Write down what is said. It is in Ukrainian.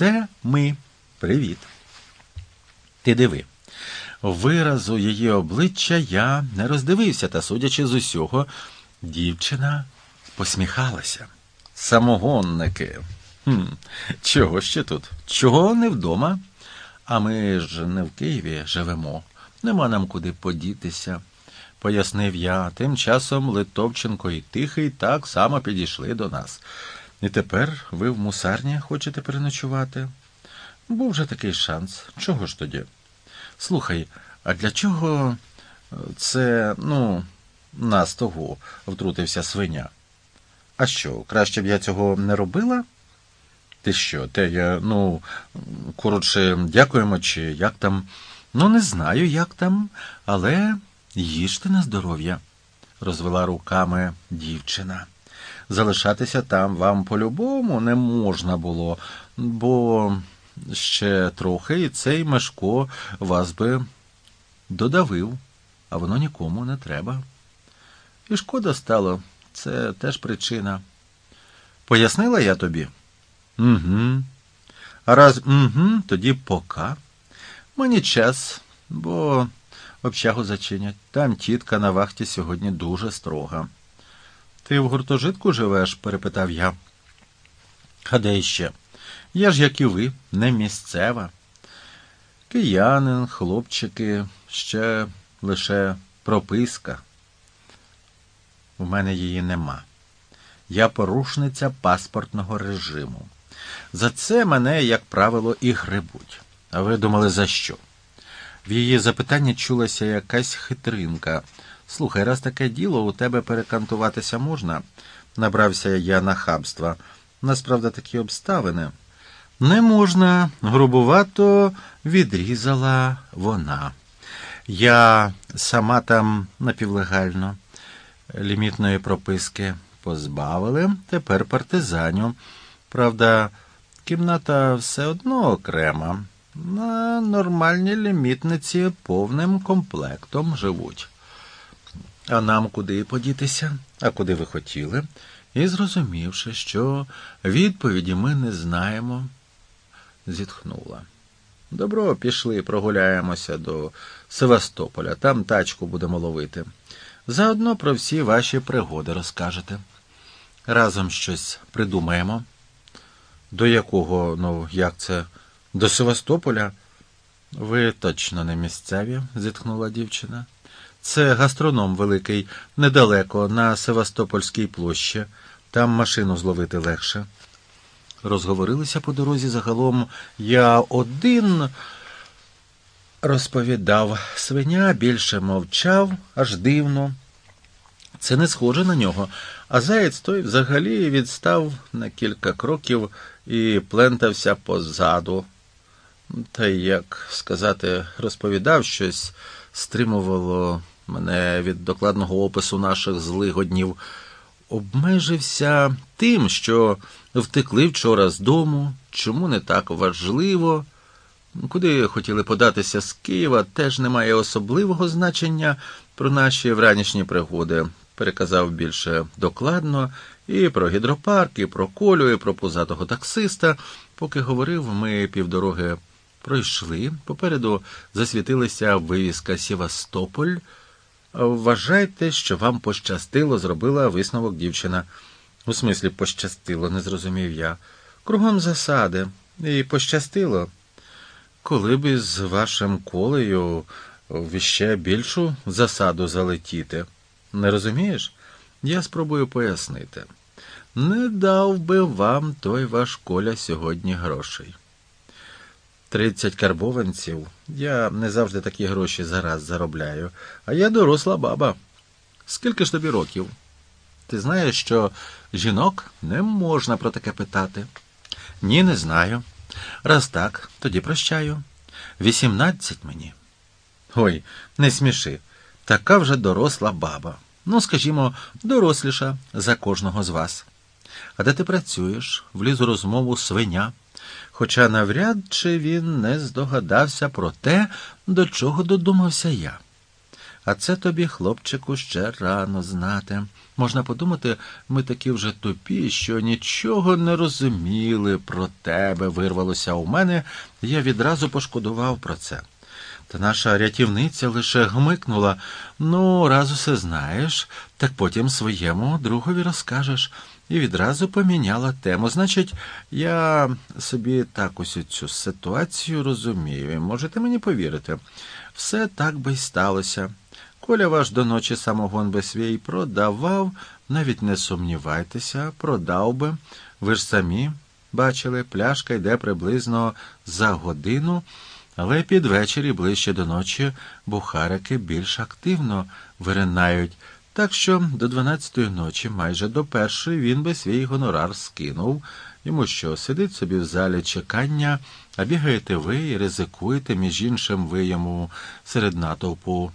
Це ми. Привіт. Ти диви. Виразу її обличчя я не роздивився, та, судячи з усього, дівчина посміхалася. Самогонники. Хм, Чого ще тут? Чого не вдома? А ми ж не в Києві живемо. Нема нам куди подітися, пояснив я. Тим часом Литовченко і Тихий так само підійшли до нас. І тепер ви в мусарні хочете переночувати? Був же такий шанс. Чого ж тоді? Слухай, а для чого це, ну, нас того, втрутився свиня? А що, краще б я цього не робила? Ти що, те я, ну, коротше, дякуємо, чи як там? Ну, не знаю, як там, але їжте на здоров'я, розвела руками дівчина. Залишатися там вам по-любому не можна було, бо ще трохи і цей Мешко вас би додавив, а воно нікому не треба. І шкода стало, це теж причина. Пояснила я тобі? Угу. А раз угу, тоді пока. Мені час, бо общагу зачинять. Там тітка на вахті сьогодні дуже строга. Ти в гуртожитку живеш? перепитав я. А де іще? Я ж, як і ви, не місцева. Киянин, хлопчики, ще лише прописка. У мене її нема. Я порушниця паспортного режиму. За це мене, як правило, і грибуть. А ви думали, за що? В її запитанні чулася якась хитринка. Слухай, раз таке діло, у тебе перекантуватися можна, набрався я нахабства. Насправді такі обставини. Не можна, грубувато відрізала вона. Я сама там напівлегально лімітної прописки позбавили, тепер партизаню. Правда, кімната все одно окрема. На нормальній лімітниці повним комплектом живуть. А нам куди подітися? А куди ви хотіли? І, зрозумівши, що відповіді ми не знаємо, зітхнула. Добро, пішли, прогуляємося до Севастополя, там тачку будемо ловити. Заодно про всі ваші пригоди розкажете. Разом щось придумаємо. До якого, ну, як це, до Севастополя? Ви точно не місцеві, зітхнула дівчина. Це гастроном великий, недалеко, на Севастопольській площі. Там машину зловити легше. Розговорилися по дорозі загалом. Я один розповідав, свиня більше мовчав, аж дивно. Це не схоже на нього, а заєць той взагалі відстав на кілька кроків і плентався позаду. Та як сказати, розповідав щось, стримувало мене від докладного опису наших злигоднів, обмежився тим, що втекли вчора з дому, чому не так важливо. Куди хотіли податися з Києва, теж немає особливого значення про наші вранішні пригоди. Переказав більше докладно і про гідропарк, і про колю, і про пузатого таксиста. Поки говорив, ми півдороги пройшли. Попереду засвітилася вивіска Севастополь. Вважайте, що вам пощастило, зробила висновок дівчина. У смислі пощастило, не зрозумів я. Кругом засади. І пощастило. Коли б із вашим колею в ще більшу засаду залетіти. Не розумієш? Я спробую пояснити. Не дав би вам той ваш коля сьогодні грошей. Тридцять карбованців. Я не завжди такі гроші зараз заробляю, а я доросла баба. Скільки ж тобі років? Ти знаєш, що жінок не можна про таке питати? Ні, не знаю. Раз так, тоді прощаю. Вісімнадцять мені. Ой, не сміши. Така вже доросла баба. Ну, скажімо, доросліша за кожного з вас. А де ти працюєш? Вліз у розмову свиня. Хоча навряд чи він не здогадався про те, до чого додумався я. А це тобі, хлопчику, ще рано знати. Можна подумати, ми такі вже тупі, що нічого не розуміли про тебе, вирвалося у мене, я відразу пошкодував про це. Та наша рятівниця лише гмикнула ну, раз усе знаєш, так потім своєму другові розкажеш, і відразу поміняла тему. Значить, я собі так ось цю ситуацію розумію, можете мені повірити. Все так би й сталося. Коля ваш до ночі самогон би свій продавав, навіть не сумнівайтеся, продав би. Ви ж самі бачили, пляшка йде приблизно за годину, але під вечір і ближче до ночі бухарики більш активно виринають. Так що до дванадцятої ночі, майже до першої, він би свій гонорар скинув. Йому що, сидить собі в залі чекання, а бігаєте ви і ризикуєте, між іншим ви йому серед натовпу